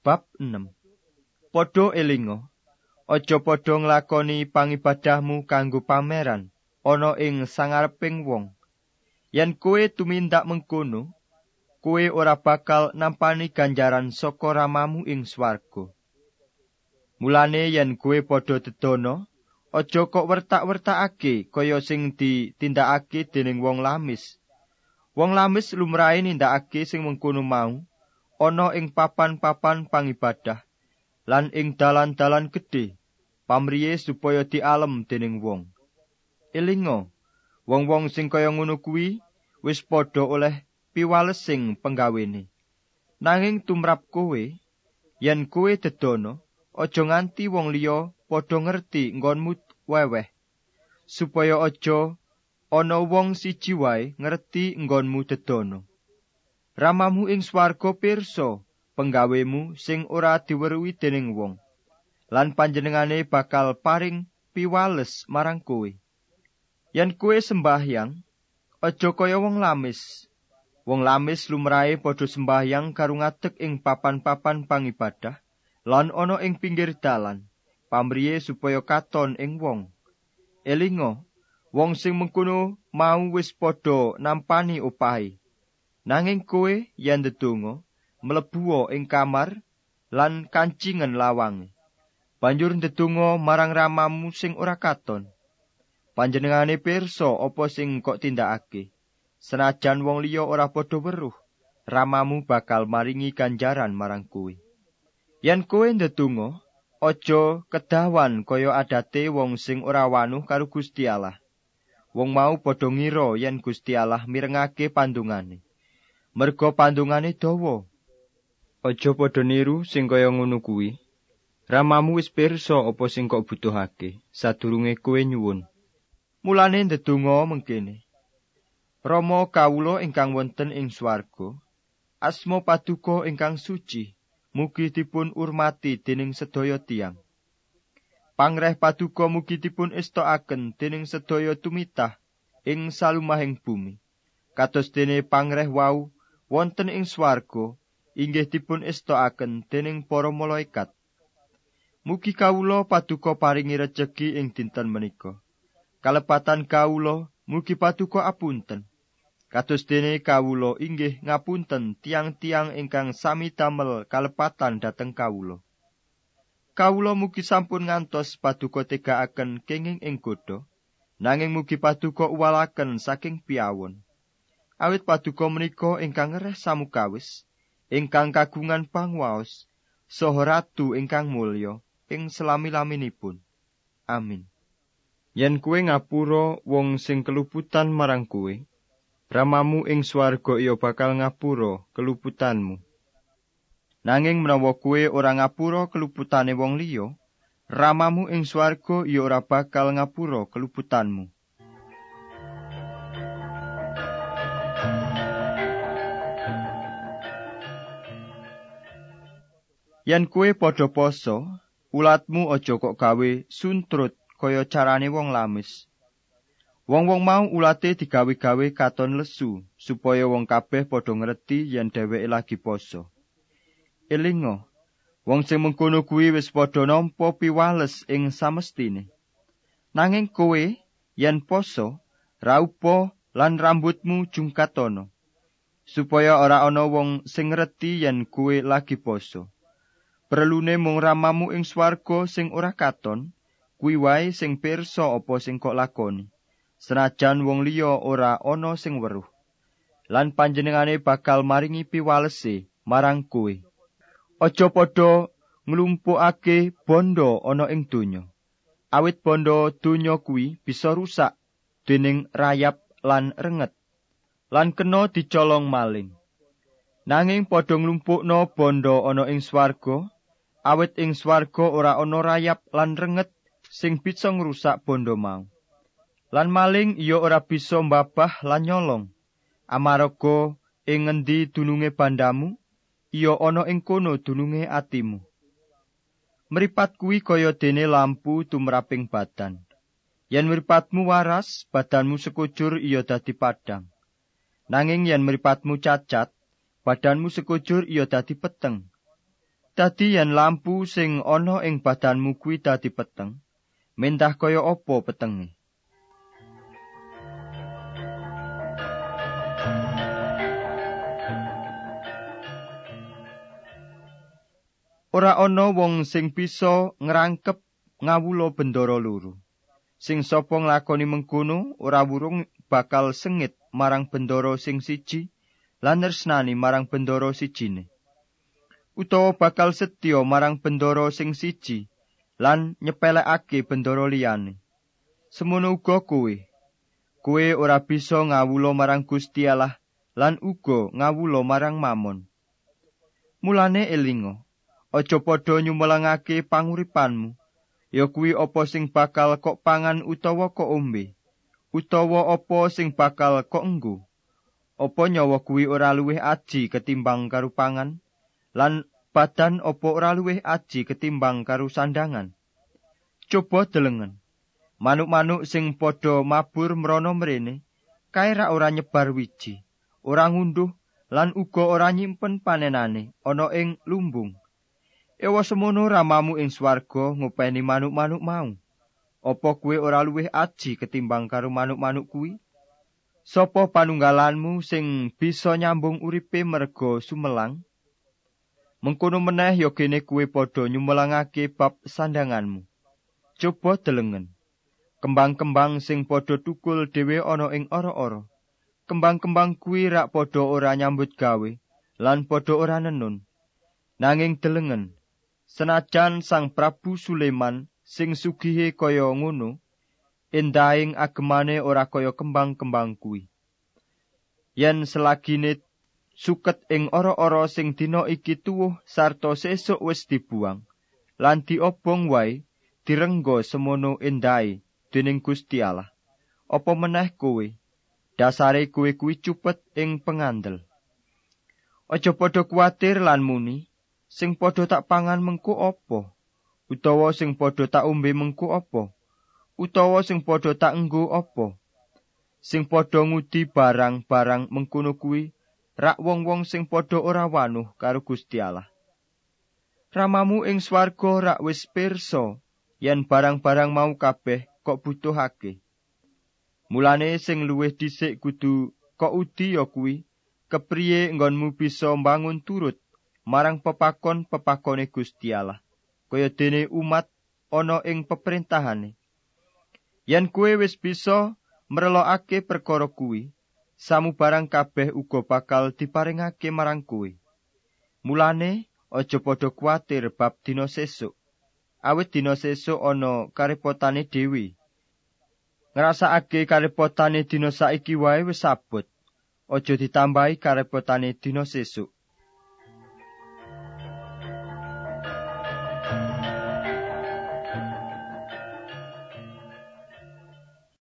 Bab 6 Podho elinga Aja padha nglakoni pangibadahmu kanggo pameran ana ing sangareping wong. Yen kowe tumindak mengkono kowe ora bakal nampani ganjaran saka ramamu ing swarga. Mulane yen kowe padha dedono aja kok wertak-wertakake kaya sing ditindakake dening wong lamis. Wong lamis lumrahe nindakake sing mengkono mau ana ing papan-papan pangibadah lan ing dalan-dalan gedhe pamriye supaya dialem dening wong. Elinga, wong-wong sing kaya ngono kuwi wis padha oleh piwales sing penggawene. Nanging tumrap kowe, yen kowe dedono, aja nganti wong liya padha ngerti nggonmu weweh, supaya aja ana wong siji wae ngerti nggonmu dedono. Ramamu ing swarga pirsa penggawemu sing ora diweruhi dening wong. Lan panjenengane bakal paring piwales marang kowe. Yen kowe sembahyang, aja kaya wong lamis. Wong lamis lumrahe padha sembahyang karo ngadeg ing papan-papan pangibadah lan ana ing pinggir dalan, pamriye supaya katon ing wong. Elinga, wong sing mengkono mau wis padha nampani opahe. Nanging kowe yen ndedonga mlebu ing kamar lan kancingen lawang. Banjur ndedonga marang ramamu sing ora katon. Panjenengane pirsa apa sing kok tindakake. Senajan wong liya ora padha weruh, ramamu bakal maringi ganjaran marang kowe. Yen kowe ndedonga, aja kedawan kaya adate wong sing ora wanuh karo Gusti Allah. Wong mau padha ngira yen Gusti Allah mirengake pandungane. Merga pandungane dawa. Aja padha niru sing kaya ngono kuwi. Ramamu wis pirsa apa sing kok butuhake sadurunge kowe nyuwun. Mulane ndedonga mengkene. Rama kawula ingkang wonten ing swarga, asma paduka ingkang suci, mugi dipun urmati dening sedaya tiyang. Pangreh paduka mugi dipun estokaken dening sedaya tumitah ing salumahing bumi. Kados dene pangreh wau wonten ing swarga inggih dipun estokaken dening para malaikat. Mugi kawula paduka paringi rejeki ing dinten menika. Kalepatan kawula mugi paduka apunten. Kados dene kawula inggih ngapunten tiang-tiang ingkang sami damel kalepatan dhateng kawula. Kawula mugi sampun ngantos paduka tegakaken kenging ing godha, nanging mugi paduka uwalaken saking piawon. Awit paduka menika ingkang ngereh samukawis ingkang kagungan pangwaos saha ratu ingkang mulya ing selami-laminipun. Amin. Yen kuwe ngapura wong sing keluputan marang kuwe ramamu ing swarga iya bakal ngapura keluputanmu. Nanging menawa kuwe ora ngapura keluputane wong liya ramamu ing swarga iya ora bakal ngapura keluputanmu Yen kue padha poso, ulatmu aja kok gawe suntrut kaya carane wong lamis. Wong-wong mau ulate digawe-gawe katon lesu supaya wong kabeh padha ngerti yen dheweke lagi poso. Elinga, wong sing mengkono kuwi wis padha nampa piwales ing samestine. Nanging kowe yen poso, raupo lan rambutmu jungkatono supaya ora ana wong sing ngerti yen kowe lagi poso. Perlune mung ramamu ing swarga sing ora katon, kuwi wae sing pirsa apa sing kok lakoni. Senajan wong liya ora ana sing weruh. Lan panjenengane bakal maringi piwalese marang kowe. Aja padha nglumpukake bondo ana ing donya. Awit bondo donya kuwi bisa rusak dening rayap lan renget. Lan kena dicolong maling. Nanging padha nglumpukno bondo ana ing swarga, awit ing swarga ora ana rayap lan renget sing bisa ngrusak bondo mau. Lan maling iya ora bisa mbabah lan nyolong. Amarga ing ngendi dununge bandamu, iya ana ing kono dununge atimu. Mripat kuwi kaya dene lampu tumraping badan. Yen mripatmu waras, badanmu sekujur iya dadi padang. Nanging yen mripatmu cacat, badanmu sekujur iya dadi peteng. Dadi yen lampu sing ana ing badanmu kuwi dadi peteng, mentah kaya apa petenge? Ora ana wong sing bisa ngrangkep ngawula bendoro loro. Sing sapa nglakoni mengkono ora wurung bakal sengit marang bendoro sing siji lan resnani marang bendoro sijine. Utawa bakal setya marang bendoro sing siji lan nyepelekake bendoro liyane. Semono uga kowe. Kowe ora bisa ngawula marang Gusti Allah lan uga ngawula marang Mamon. Mulane elingo, aja padha nyumelangake panguripanmu. Ya kuwi apa sing bakal kok pangan utawa kok ombe? Utawa apa sing bakal kok enggo? Apa nyawa kuwi ora luwih aji ketimbang karo pangan? Lan badan apa ora luwih aji ketimbang karo sandangan? Coba delengen. Manuk-manuk sing padha mabur mrana mrene, kae ra ora nyebar wiji, ora ngunduh lan uga ora nyimpen panenane ana ing lumbung. Ewa semono ramamu ing swarga ngopeni manuk-manuk mau. Apa kuwi ora luwih aji ketimbang karo manuk-manuk kuwi? Sopo panunggalanmu sing bisa nyambung uripe merga sumelang? Mengkono meneh ya kene kuwi padha nyumelangake bab sandanganmu. Coba delengen. Kembang-kembang sing padha tukul dhewe ana ing ora-ora. Kembang-kembang kuwi rak padha ora nyambut gawe lan padha ora nenun. Nanging delengen, senajan Sang Prabu Sulaiman sing sugihe kaya ngono endahing agemane ora kaya kembang-kembang kuwi yen selagine suket ing ora-ora sing dina iki tuwuh sarta sesuk wis dibuang lan diobong wae direnggo semono endahe dening Gusti Allah. Apa meneh kowe? Dasare kowe kuwi cupet ing pengandel. Aja padha kuwatir lan muni sing padha tak pangan mengko apa? Utawa sing padha tak ombe mengko apa? Utawa sing padha tak enggo apa? Sing padha ngudi barang-barang mengkono kuwi rak wong-wong sing padha ora wanuh karo Gusti Allah. Ramamu ing swarga rak wis pirsa yen barang-barang mau kabeh kok butuhake. Mulane sing luwih dhisik kudu kok udi ya kuwi kepriye nggonmu bisa mbangun turut marang pepakon-pepakone Gusti Allah. Kaya dene umat ana ing peperintahane. Yen kuwe wis bisa mrelokake perkara kuwi samubarang kabeh uga bakal diparingake marang kuwe mulane aja padha kuwatir bab dina sesuk. Awit dina sesuk ana karepotane dewi. Ngrasakake karepotane dina saiki wae wis abot aja ditambahi karepotane dina sesuk